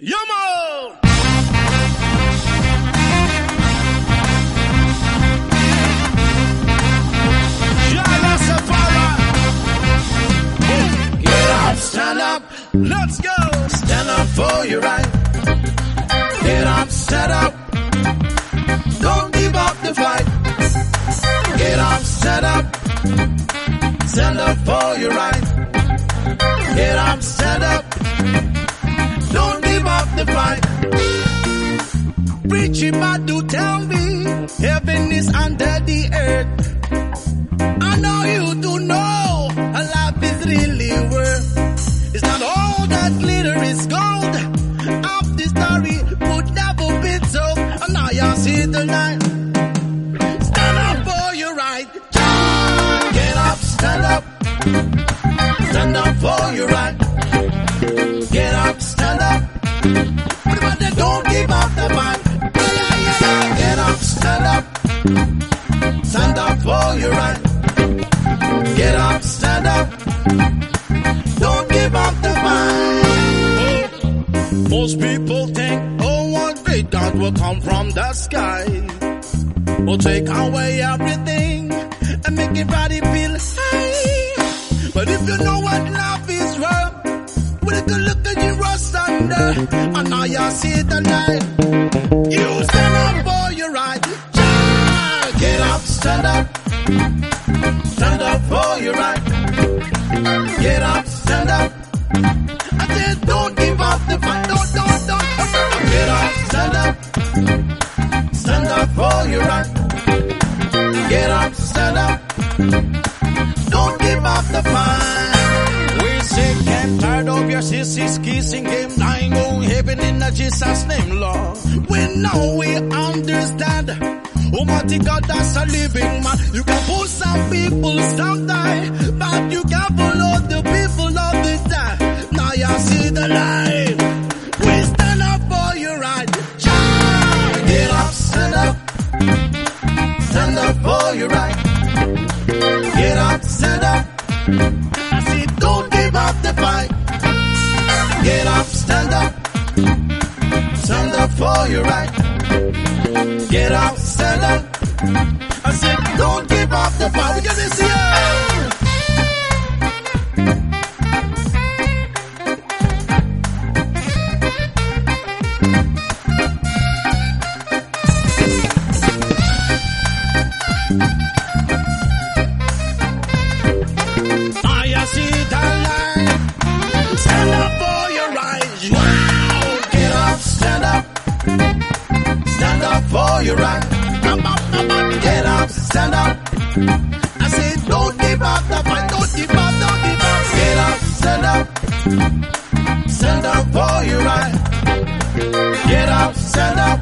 Up, stand up, let's go. Stand up for your right. Get up, stand up. Don't give up the fight. Get up, stand up. Stand up for your right. Get up, stand up. Preaching Badu tell me heaven is under the earth. Don't give up the fight. Most people think, oh, one great God will come from the sky. Will take away everything and make everybody feel high. But if you know what love is worth, with a good look at you rust under, and now you see the light. You stand up for your right. Get up, stand up. For your right. Get up, stand up. Don't give up the fight. We're sick and tired of your sissies kissing game. Dying on heaven in the Jesus name, Lord. We know we understand. Almighty God, that's a living man. You can pull some people some die, Stand up for your right. Get up, stand up. I say, don't give up the fight. Get up, stand up. Stand up for your right. Get up, stand up. I said, don't give up the fight. We got this here. Stand up. I say, don't give up the fight. Don't give up, don't give up. Get up, stand up. Stand up for your right. Get up, stand up.